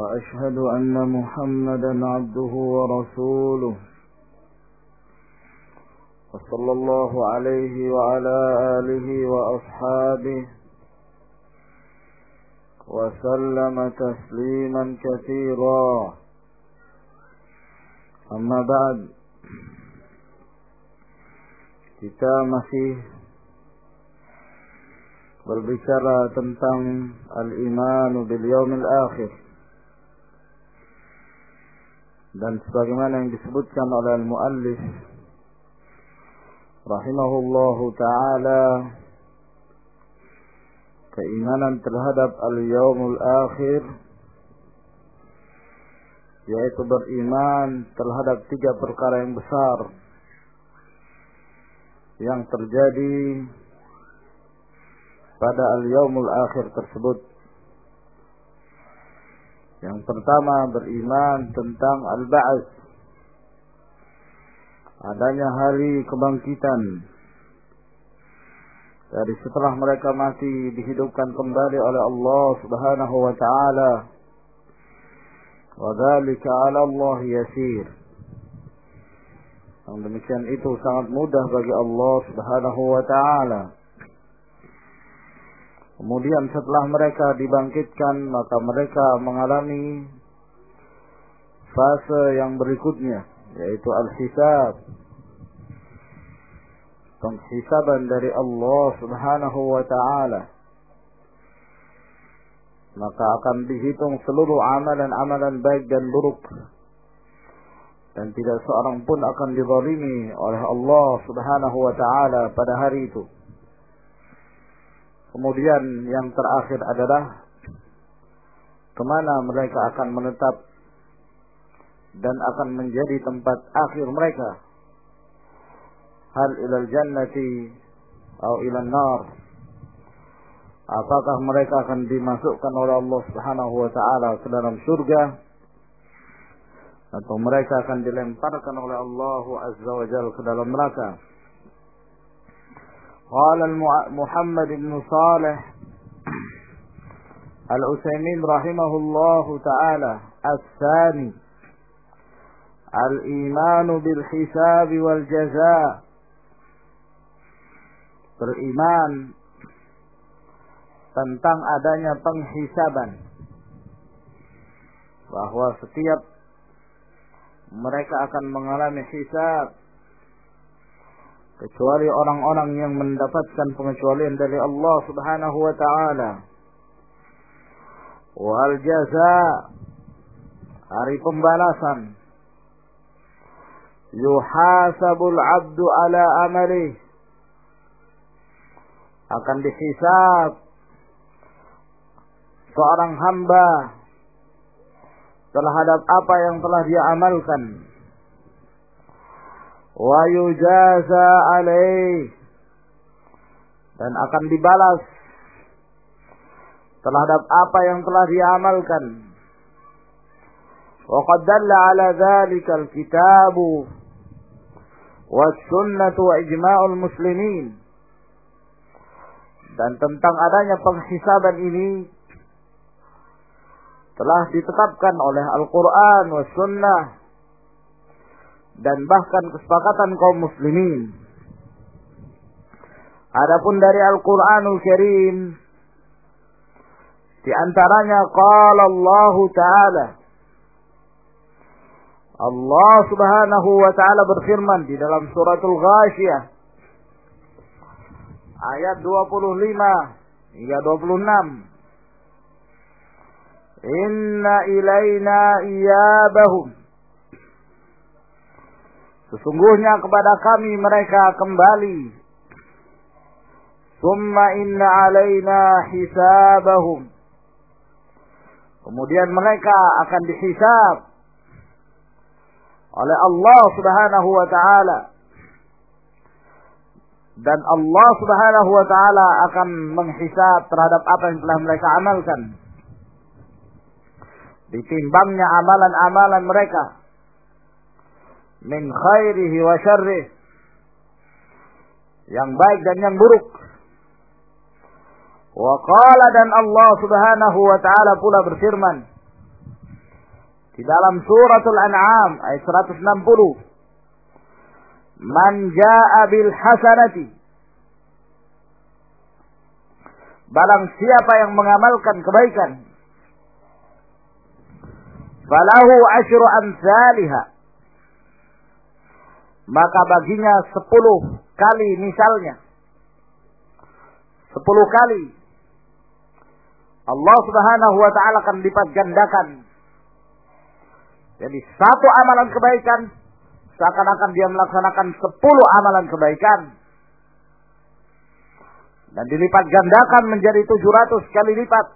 وأشهد أن محمدا عبده ورسوله. وصلى الله عليه وعلى آله وأصحابه. وسلم تسليما كثيرا. أما بعد. kita masih berbicara tentang al-iman bil yaumil akhir dan sebagaimana yang disebutkan oleh al-muallif rahimahullahu taala keimanan terhadap al-yaumul akhir yaitu beriman terhadap tiga perkara yang besar yang terjadi pada al-yaumul akhir tersebut. Yang pertama beriman tentang al-ba'ats. Adanya hari kebangkitan. Dari setelah mereka mati dihidupkan kembali oleh Allah Subhanahu wa taala. Wa 'ala Allah yasir. Yang demikian itu sangat mudah bagi Allah Subhanahu wa taala. Kemudian setelah mereka dibangkitkan maka mereka mengalami fase yang berikutnya yaitu al-hisab. Penghisaban dari Allah Subhanahu wa taala. Maka akan dihitung seluruh amalan-amalan baik dan buruk dan tidak seorang pun akan dizalimi oleh Allah Subhanahu wa taala pada hari itu. Kemudian yang terakhir adalah ke mana mereka akan menetap dan akan menjadi tempat akhir mereka. Hal ilal jannati atau ilal nar. Apakah mereka akan dimasukkan oleh Allah Subhanahu wa taala ke dalam surga atau mereka akan dilemparkan oleh Allah Azza wa Jalla ke dalam neraka. قال محمد بن صالح العثيمين رحمه الله تعالى الثاني الإيمان بالحساب والجزاء beriman tentang adanya penghisaban bahwa setiap mereka akan mengalami hisab kecuali orang-orang yang mendapatkan pengecualian dari Allah Subhanahu wa taala. Wal jaza hari pembalasan. Yuhasabul abdu ala amali akan dihisab seorang hamba terhadap apa yang telah dia amalkan yujaza alaih dan akan dibalas terhadap apa yang telah dia amalkan wa qad dalla ala dzalika alkitab was-sunnah wa ijma'ul muslimin dan tentang adanya penghisaban ini telah ditetapkan oleh Al-Quran wa Sunnah dan bahkan kesepakatan kaum muslimin. Adapun dari Al-Quranul Karim di antaranya qala Allah Ta'ala Allah Subhanahu wa taala berfirman di dalam suratul Ghasyiyah ayat 25 hingga 26 Inna ilaina iyabahum. Sesungguhnya kepada kami mereka kembali. Summa inna alaina hisabahum. Kemudian mereka akan dihisab oleh Allah Subhanahu wa taala. Dan Allah Subhanahu wa taala akan menghisab terhadap apa yang telah mereka amalkan. Ditimbangnya amalan-amalan mereka min khairihi wa syarrih yang baik dan yang buruk. Wa qala dan Allah Subhanahu wa taala pula berfirman di dalam suratul An'am ayat 160 Man jaa bil hasanati. Barang siapa yang mengamalkan kebaikan falahu asyru amsalha maka baginya sepuluh kali misalnya. Sepuluh kali. Allah subhanahu wa ta'ala akan lipat gandakan. Jadi satu amalan kebaikan, seakan-akan dia melaksanakan sepuluh amalan kebaikan. Dan dilipat gandakan menjadi tujuh ratus kali lipat.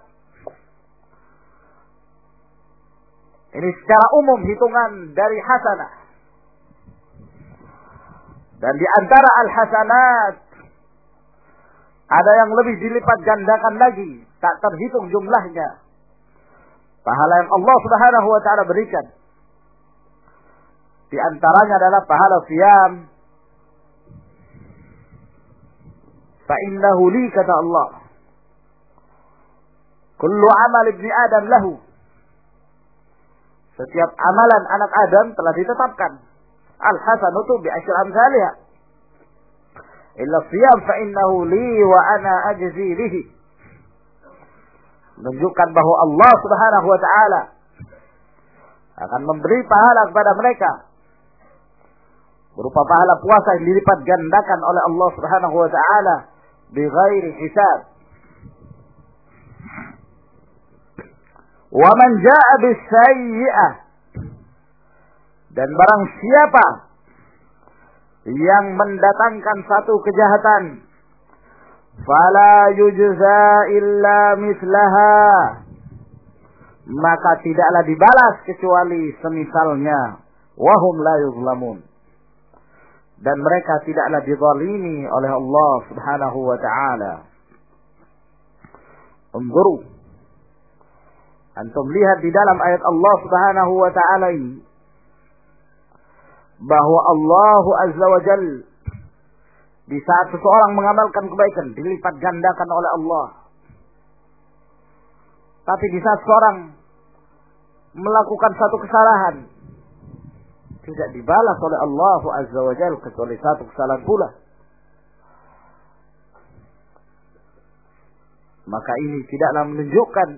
Ini secara umum hitungan dari hasanah. Dan di antara al-hasanat ada yang lebih dilipat gandakan lagi, tak terhitung jumlahnya. Pahala yang Allah Subhanahu wa taala berikan. Di antaranya adalah pahala siam. Fa innahu li kata Allah. Kullu amal ibni Adam lahu. Setiap amalan anak Adam telah ditetapkan Al-hasanatu bi asyri amsalha. Illa siyam fa innahu li wa ana ajzi bihi. Menunjukkan bahwa Allah Subhanahu wa taala akan memberi pahala kepada mereka berupa pahala puasa yang dilipat gandakan oleh Allah Subhanahu wa taala bighairi hisab. Wa man jaa bis sayyi'ah dan barang siapa yang mendatangkan satu kejahatan, fala yujza illa mislaha. Maka tidaklah dibalas kecuali semisalnya. Wahum la yuzlamun. Dan mereka tidaklah dizalimi oleh Allah subhanahu wa ta'ala. Unzuru. Antum lihat di dalam ayat Allah subhanahu wa ta'ala ini bahwa Allah Azza wa Jal di saat seseorang mengamalkan kebaikan dilipat gandakan oleh Allah. Tapi di saat seorang melakukan satu kesalahan tidak dibalas oleh Allah Azza wa Jal kecuali satu kesalahan pula. Maka ini tidaklah menunjukkan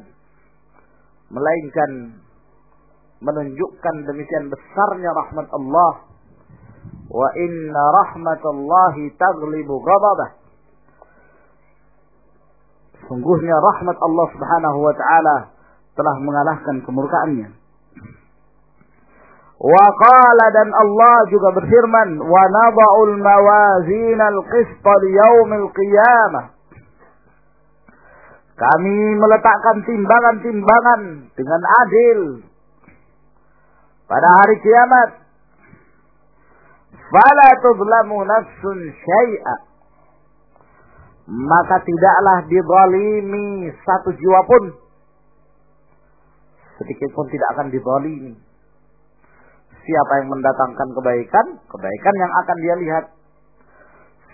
melainkan menunjukkan demikian besarnya rahmat Allah wa inna rahmatallahi taglibu ghadabah. Sungguhnya rahmat Allah Subhanahu wa taala telah mengalahkan kemurkaannya. Wa qala dan Allah juga berfirman wa nada'ul mawazin al-qist li yaumil qiyamah. Kami meletakkan timbangan-timbangan dengan adil pada hari kiamat fala tuzlamu nafsun syai'a. Maka tidaklah dizalimi satu jiwa pun. Sedikit pun tidak akan dizalimi. Siapa yang mendatangkan kebaikan? Kebaikan yang akan dia lihat.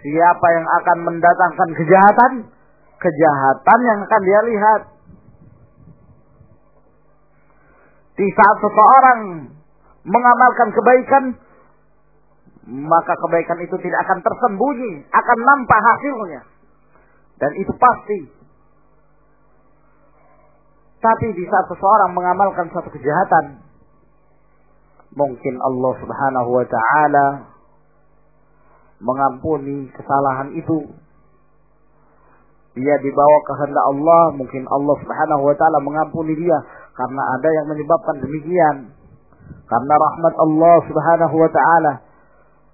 Siapa yang akan mendatangkan kejahatan? Kejahatan yang akan dia lihat. Di saat seseorang mengamalkan kebaikan maka kebaikan itu tidak akan tersembunyi, akan nampak hasilnya. Dan itu pasti. Tapi di saat seseorang mengamalkan satu kejahatan, mungkin Allah Subhanahu wa taala mengampuni kesalahan itu. Dia dibawa kehendak Allah, mungkin Allah Subhanahu wa taala mengampuni dia karena ada yang menyebabkan demikian. Karena rahmat Allah Subhanahu wa taala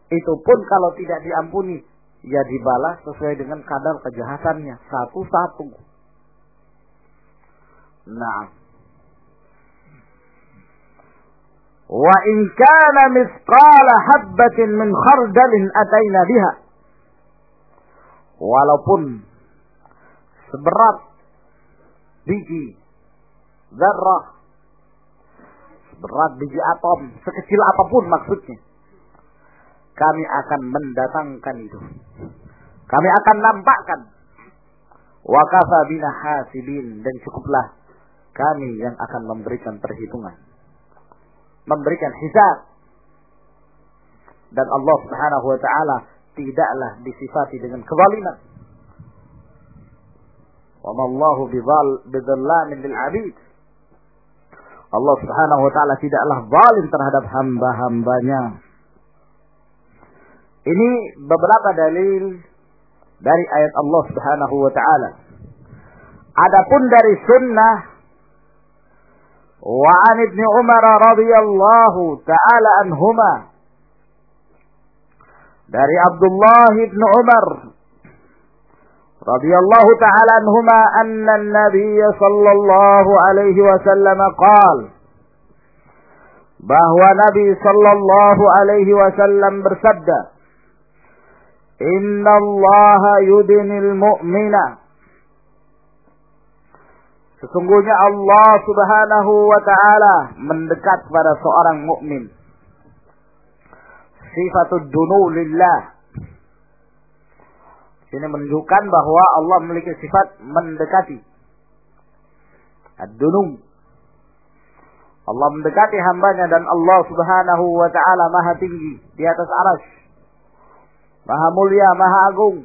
itu pun kalau tidak diampuni, ya dibalas sesuai dengan kadar kejahatannya. Satu-satu. Nah. Wa in kana misqala habbatin min khardalin ataina biha. Walaupun seberat biji zarrah seberat biji atom sekecil apa pun maksudnya kami akan mendatangkan itu. Kami akan nampakkan. Wakafa bina hasibin. Dan cukuplah kami yang akan memberikan perhitungan. Memberikan hisab. Dan Allah Subhanahu wa taala tidaklah disifati dengan kezaliman. Wa mallahu bidzallamin lil 'abid. Allah Subhanahu wa taala tidaklah zalim terhadap hamba-hambanya. Ini beberapa dalil dari ayat Allah Subhanahu wa taala. Adapun dari sunnah wa an ibni Umar radhiyallahu taala anhuma dari Abdullah ibn Umar radhiyallahu taala anhuma anna an-nabiy sallallahu alaihi wasallam qala bahwa Nabi sallallahu alaihi wasallam bersabda Inna Allah yudinil mu'mina Sesungguhnya Allah subhanahu wa ta'ala mendekat pada seorang mukmin. Sifatud dunu lillah ini menunjukkan bahwa Allah memiliki sifat mendekati. Ad-dunum. Allah mendekati hambanya dan Allah subhanahu wa ta'ala maha tinggi di atas aras. Maha mulia, maha agung.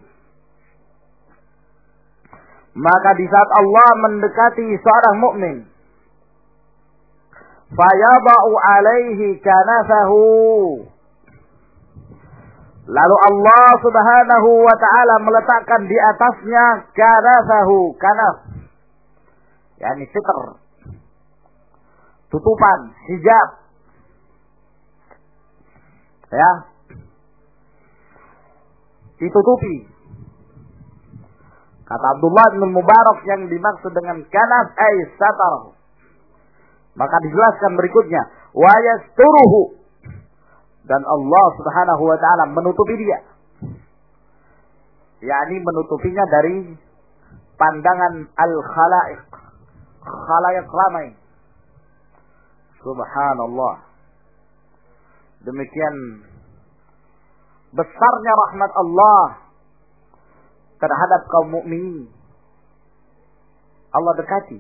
Maka di saat Allah mendekati seorang mukmin, fayaba'u alaihi kanafahu Lalu Allah Subhanahu wa taala meletakkan di atasnya kanafahu, kanaf. yakni sitr. Tutupan, hijab. Ya. Ditutupi. Kata Abdullah bin Mubarak yang dimaksud dengan kanaf ay satar. Maka dijelaskan berikutnya, wa yasturuhu dan Allah Subhanahu wa taala menutupi dia. yakni menutupinya dari pandangan al-khalaiq. Khalaiq ramai. Subhanallah. Demikian besarnya rahmat Allah terhadap kaum mukminin. Allah dekati.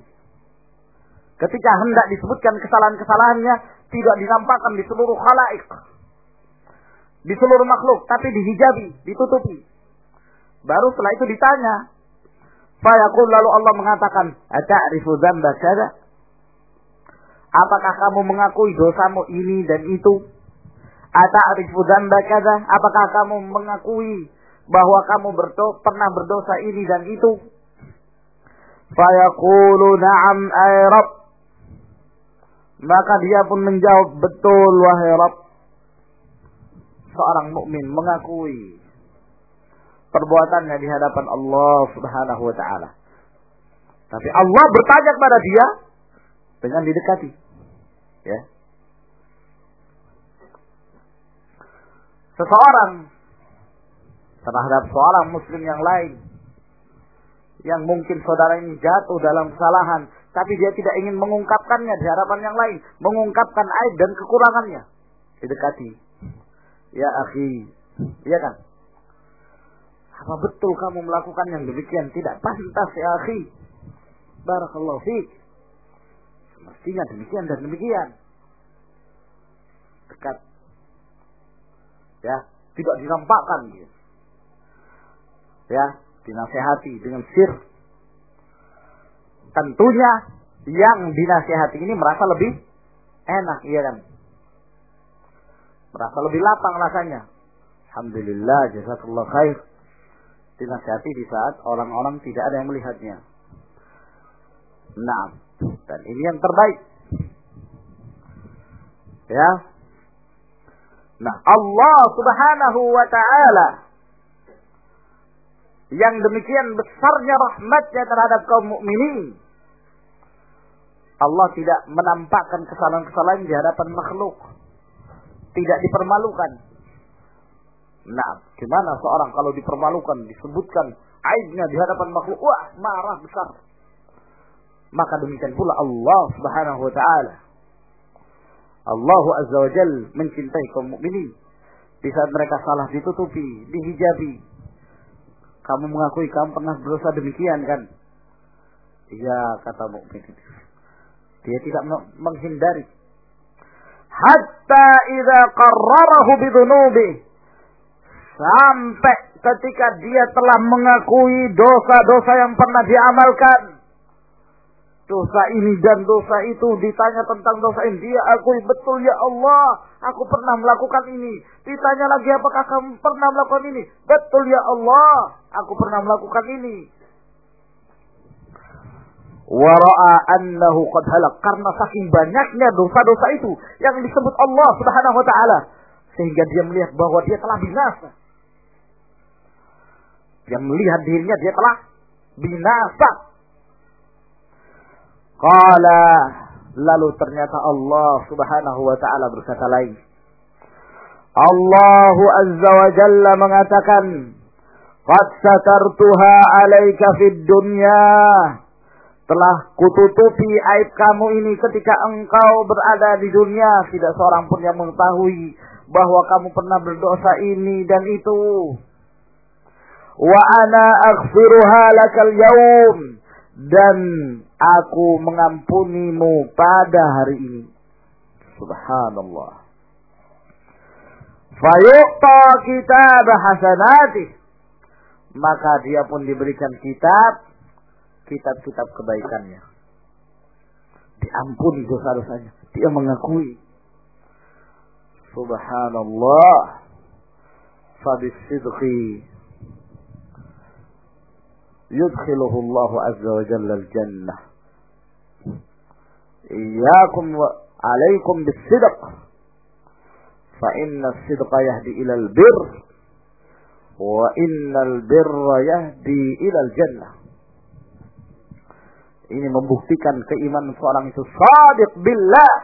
Ketika hendak disebutkan kesalahan-kesalahannya, tidak dinampakkan di seluruh khalaik di seluruh makhluk, tapi dihijabi, ditutupi. Baru setelah itu ditanya. Fayaqul lalu Allah mengatakan, "Ata'rifu dzamba kada?" Apakah kamu mengakui dosamu ini dan itu? Ata'rifu? Apakah kamu mengakui bahwa kamu berdo pernah berdosa ini dan itu? Fayaqulu na'am ay. Maka dia pun menjawab, betul wahai Rabb seorang mukmin mengakui perbuatannya di hadapan Allah Subhanahu wa taala. Tapi Allah bertanya kepada dia dengan didekati. Ya. Seseorang terhadap seorang muslim yang lain yang mungkin saudara ini jatuh dalam kesalahan, tapi dia tidak ingin mengungkapkannya di hadapan yang lain, mengungkapkan aib dan kekurangannya. Didekati, Ya akhi. Iya kan? Apa betul kamu melakukan yang demikian? Tidak pantas ya akhi. Barakallahu fiqh. Mestinya demikian dan demikian. Dekat. Ya, tidak dinampakkan gitu. Ya, dinasehati dengan sir. Tentunya yang dinasehati ini merasa lebih enak, iya kan? Merasa lebih lapang rasanya. Alhamdulillah, jazakallah khair. Dinasihati di saat orang-orang tidak ada yang melihatnya. Nah, dan ini yang terbaik. Ya. Nah, Allah Subhanahu wa taala yang demikian besarnya rahmatnya terhadap kaum mukminin Allah tidak menampakkan kesalahan-kesalahan di hadapan makhluk. Tidak dipermalukan. Nah, gimana seorang kalau dipermalukan, disebutkan aibnya di hadapan makhluk, wah marah besar. Maka demikian pula Allah Subhanahu wa taala. Allah Azza wa Jal mencintai kaum mukminin. Di saat mereka salah ditutupi, dihijabi. Kamu mengakui kamu pernah berdosa demikian kan? Iya kata mukmin. Dia tidak menghindari. Hatta idza qarrarahu bidunubi. Sampai ketika dia telah mengakui dosa-dosa yang pernah diamalkan. Dosa ini dan dosa itu ditanya tentang dosa ini. Dia akui betul ya Allah. Aku pernah melakukan ini. Ditanya lagi apakah kamu pernah melakukan ini. Betul ya Allah. Aku pernah melakukan ini wara'a annahu halak karena saking banyaknya dosa-dosa itu yang disebut Allah Subhanahu wa taala sehingga dia melihat bahwa dia telah binasa. Dia melihat dirinya dia telah binasa. Qala lalu ternyata Allah Subhanahu wa taala berkata lain. Allah Azza wa Jalla mengatakan, "Qad satartuha 'alaika fid dunya." telah kututupi aib kamu ini ketika engkau berada di dunia. Tidak seorang pun yang mengetahui bahwa kamu pernah berdosa ini dan itu. Wa ana aghfiruha lakal yaum. Dan aku mengampunimu pada hari ini. Subhanallah. Fayuqta kitab hasanatih. Maka dia pun diberikan kitab kitab-kitab kebaikannya. Diampuni dosa-dosanya. Dia mengakui. Subhanallah. Fabisidqi. Yudkhiluhu Allah Azza wa Jalla al-Jannah. إياكم وعليكم بالصدق. فإن الصدق يهدي إلى البر وإن البر يهدي إلى الجنة. Ini membuktikan keimanan seorang itu sadiq billah.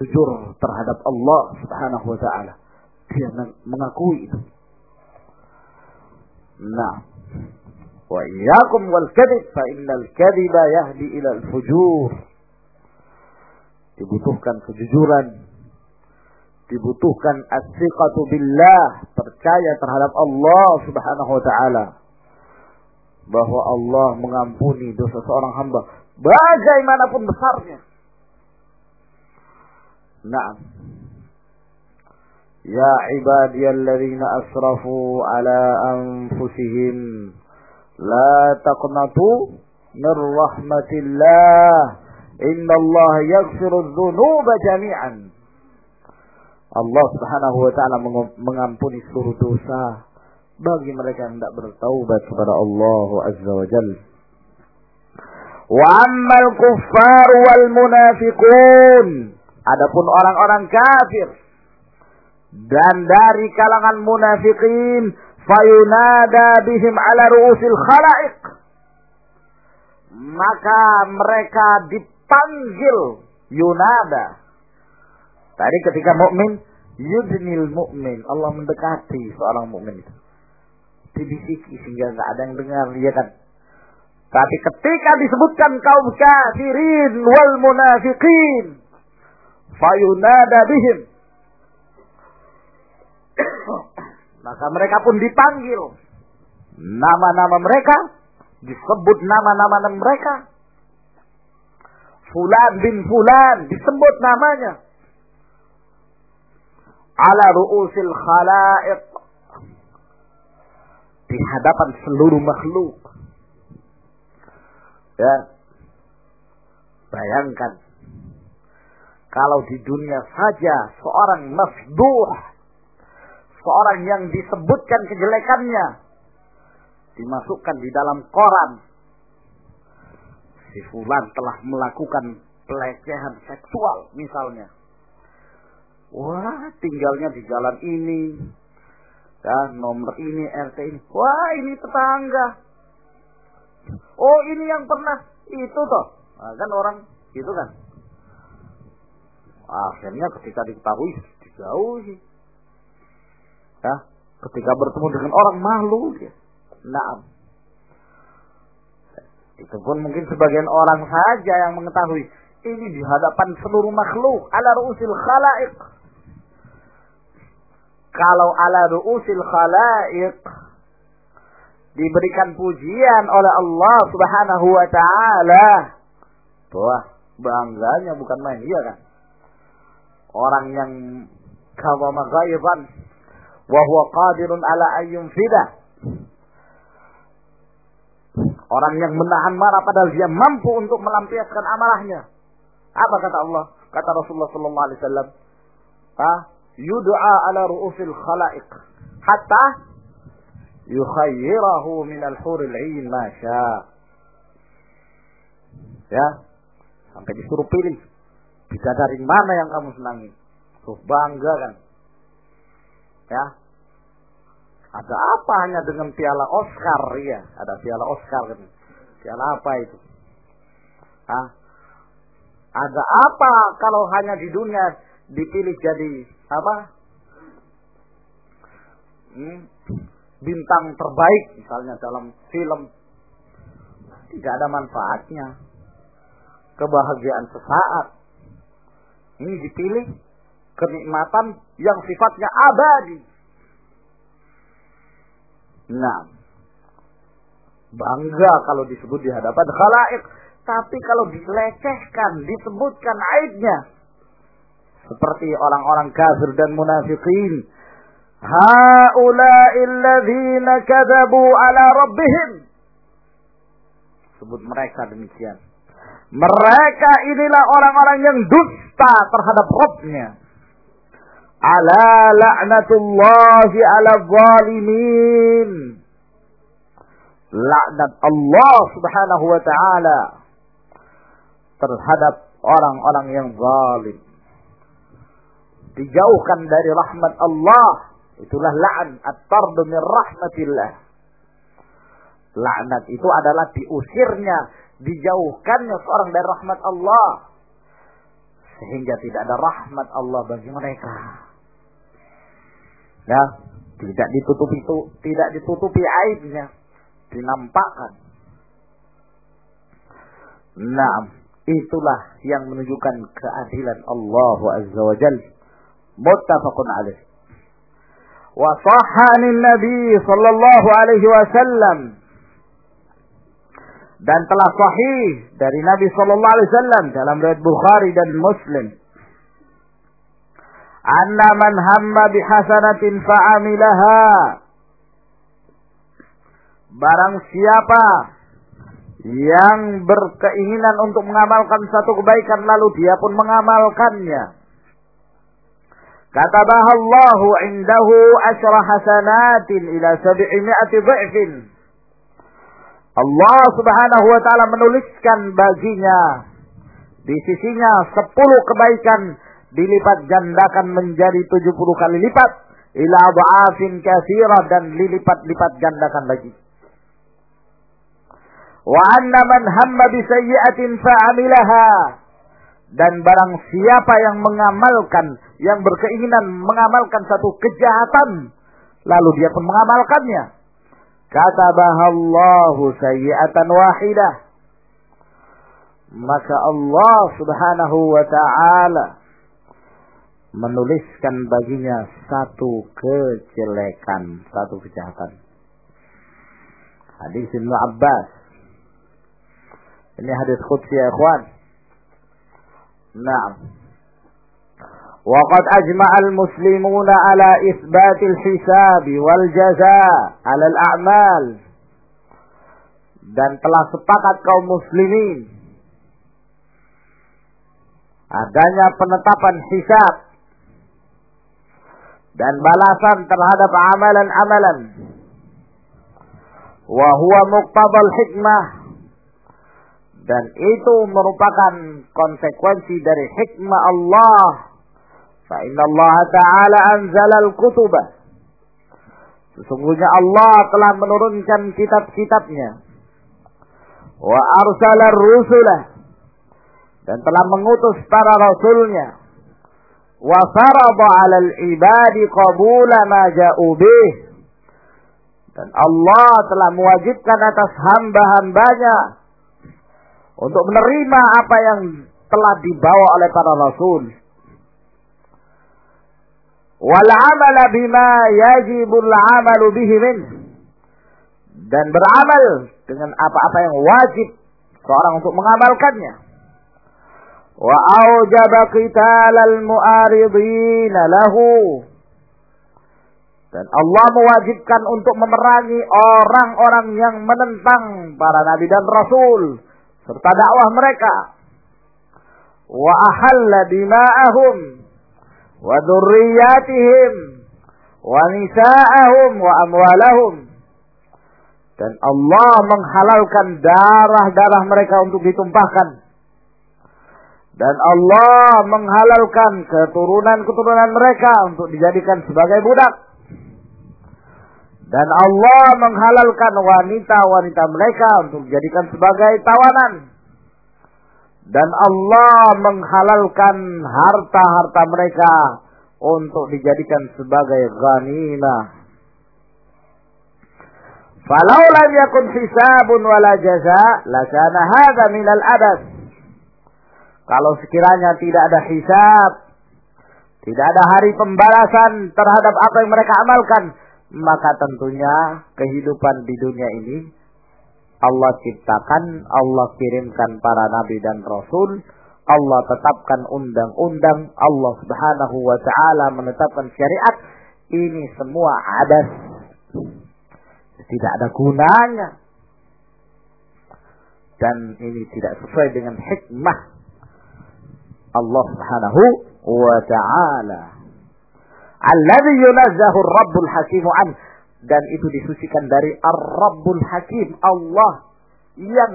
Jujur terhadap Allah Subhanahu wa taala. Dia mengakui itu. Nah. Wa iyyakum wal kadhib fa innal kadhiba yahdi ila al fujur. Dibutuhkan kejujuran dibutuhkan as-siqatu billah, percaya terhadap Allah Subhanahu wa taala bahwa Allah mengampuni dosa seorang hamba bagaimanapun besarnya. Naam. Ya ibadiyalladzina asrafu ala anfusihim la taqnatu min rahmatillah inna Allah yaghfiru dhunuba jami'an Allah Subhanahu wa taala mengampuni seluruh dosa bagi mereka yang tidak bertaubat kepada Allah Azza wa Jalla. Wa ammal kuffar wal munafiqun. Adapun orang-orang kafir dan dari kalangan munafikin fayunada bihim ala ru'usil khalaiq maka mereka dipanggil yunada Tadi ketika mukmin yudnil mukmin, Allah mendekati seorang mukmin itu. Dibisiki sehingga nggak ada yang dengar, ya kan? Tapi ketika disebutkan kaum kafirin wal munafiqin, fayunada bihim. Maka mereka pun dipanggil. Nama-nama mereka, disebut nama-nama mereka. Fulan bin Fulan, disebut namanya ala ru'usil khalaiq di hadapan seluruh makhluk. Ya. Bayangkan kalau di dunia saja seorang mafduh seorang yang disebutkan kejelekannya dimasukkan di dalam koran si fulan telah melakukan pelecehan seksual misalnya Wah, tinggalnya di jalan ini. Ya, nomor ini, RT ini. Wah, ini tetangga. Oh ini yang pernah itu toh. Nah, kan orang itu kan. Akhirnya ketika diketahui dijauhi. Ya, ketika bertemu dengan orang malu dia. Nah, itu pun mungkin sebagian orang saja yang mengetahui. Ini di hadapan seluruh makhluk. Ala ru'usil khala'iq. Kalau ala ru'usil khala'iq. Diberikan pujian oleh Allah subhanahu wa ta'ala. Wah, bangganya bukan main. Iya kan? Orang yang kawama ghaiban. Wahuwa qadirun ala ayyum fidah Orang yang menahan marah padahal dia mampu untuk melampiaskan amarahnya. Apa kata Allah? Kata Rasulullah sallallahu alaihi wasallam, "Ha? Yud'a ala ru'usil khalaiq hatta yukhayyirahu min al-huril 'ain ma Ya. Sampai disuruh pilih. dari mana yang kamu senangi? Tuh bangga kan. Ya. Ada apa hanya dengan piala Oscar ya? Ada piala Oscar kan? Piala apa itu? Hah? Ada apa kalau hanya di dunia dipilih jadi apa? Hmm? Bintang terbaik misalnya dalam film tidak ada manfaatnya. Kebahagiaan sesaat. Ini dipilih kenikmatan yang sifatnya abadi Nah, bangga kalau disebut di hadapan khalaik. Tapi kalau dilecehkan, disebutkan aibnya. Seperti orang-orang kafir dan munafikin. Ha'ula'il ladzina kadzabu ala rabbihim. Sebut mereka demikian. Mereka inilah orang-orang yang dusta terhadap Rabbnya. Ala la'natullahi ala zalimin. Laknat Allah subhanahu wa ta'ala terhadap orang-orang yang zalim. Dijauhkan dari rahmat Allah. Itulah la'an at-tardu min rahmatillah. Laknat itu adalah diusirnya, dijauhkannya seorang dari rahmat Allah. Sehingga tidak ada rahmat Allah bagi mereka. Ya, tidak ditutupi itu, tidak ditutupi aibnya, dinampakkan. Nah, itulah yang menunjukkan keadilan Allah Azza wa Jalla. Muttafaqun alaih. Wa sahhanin Nabi sallallahu alaihi wasallam dan telah sahih dari Nabi sallallahu alaihi wasallam dalam riwayat Bukhari dan Muslim anna man hamma bihasanatin fa'amilaha. Barang siapa yang berkeinginan untuk mengamalkan satu kebaikan lalu dia pun mengamalkannya. Katabaha Allahu indahu asyra hasanatin ila sab'imi'ati dha'fin Allah subhanahu wa ta'ala menuliskan baginya di sisinya sepuluh kebaikan dilipat gandakan menjadi 70 kali lipat ila dha'afin katsira dan dilipat-lipat gandakan lagi. Wa anna man hamma bi sayyi'atin fa'amilaha. Dan barang siapa yang mengamalkan yang berkeinginan mengamalkan satu kejahatan lalu dia pun mengamalkannya. Katabahallahu sayyi'atan wahidah. Maka Allah Subhanahu wa taala menuliskan baginya satu kejelekan, satu kejahatan. Hadis Ibnu Abbas. Ini hadis qudsi ya ikhwan. Naam. وقد أجمع المسلمون على إثبات الحساب والجزاء على الأعمال dan telah sepakat kaum muslimin adanya penetapan hisab dan balasan terhadap amalan-amalan. Wa huwa muqtadal hikmah dan itu merupakan konsekuensi dari hikmah Allah. Fa inna Allah Ta'ala anzala al-kutubah. Sesungguhnya Allah telah menurunkan kitab-kitabnya. wa arsala rusulah dan telah mengutus para rasulnya wa farada 'alal ibadi qabula ma dan Allah telah mewajibkan atas hamba-hambanya untuk menerima apa yang telah dibawa oleh para rasul. Amala bima yajibul amalu bihi min. Dan beramal dengan apa-apa yang wajib seorang untuk mengamalkannya aujaba qitalal mu'aridin lahu dan Allah mewajibkan untuk memerangi orang-orang yang menentang para nabi dan rasul serta dakwah mereka. Wa ahalla dima'ahum wa dzurriyyatihim wa nisa'ahum wa amwalahum. Dan Allah menghalalkan darah-darah mereka untuk ditumpahkan dan Allah menghalalkan keturunan-keturunan mereka untuk dijadikan sebagai budak dan Allah menghalalkan wanita-wanita mereka untuk dijadikan sebagai tawanan dan Allah menghalalkan harta-harta mereka untuk dijadikan sebagai ghanimah. Falau lam yakun hisabun wala jaza, lakana hadha minal adas. Kalau sekiranya tidak ada hisab, tidak ada hari pembalasan terhadap apa yang mereka amalkan, maka tentunya kehidupan di dunia ini Allah ciptakan, Allah kirimkan para nabi dan rasul, Allah tetapkan undang-undang, Allah Subhanahu wa taala menetapkan syariat. Ini semua adas. Tidak ada gunanya. Dan ini tidak sesuai dengan hikmah Allah Subhanahu wa taala. Alladhi yunazzahu Rabbul Hakim an dan itu disucikan dari Ar-Rabbul Hakim Allah yang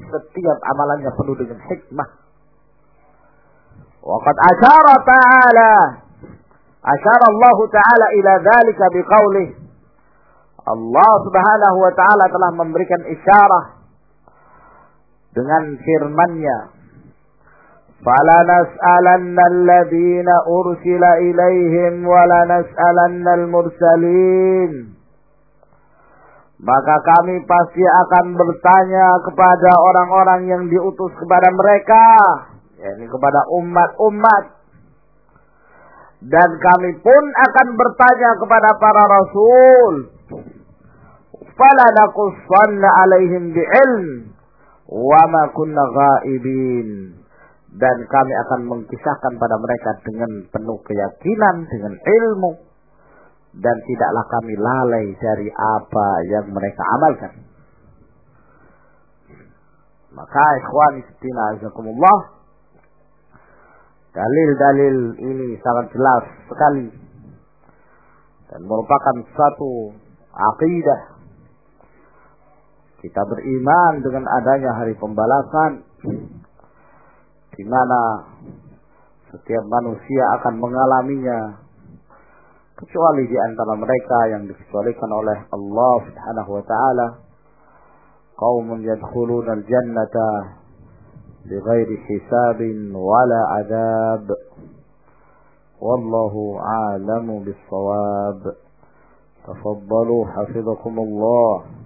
setiap amalannya penuh dengan hikmah. Waqad asyara ta'ala asyara Allah ta'ala ila dzalika biqaulih Allah Subhanahu wa taala telah memberikan isyarah dengan firman-Nya فلنسألن الذين أرسل إليهم ولنسألن المرسلين maka kami pasti akan bertanya kepada orang-orang yang diutus kepada mereka, yakni kepada umat-umat. Dan kami pun akan bertanya kepada para rasul. Fala naqussanna alaihim bi'ilm wa ma kunna ghaibin dan kami akan mengkisahkan pada mereka dengan penuh keyakinan, dengan ilmu, dan tidaklah kami lalai dari apa yang mereka amalkan. Maka ikhwan istina azakumullah, dalil-dalil ini sangat jelas sekali. Dan merupakan satu akidah kita beriman dengan adanya hari pembalasan di mana setiap manusia akan mengalaminya kecuali di antara mereka yang dikecualikan oleh Allah Subhanahu wa taala. Qaumun yadkhuluna al-jannata bighairi hisabin wala adab. Wallahu a'lamu bis-shawab tafaddalu hafizakumullah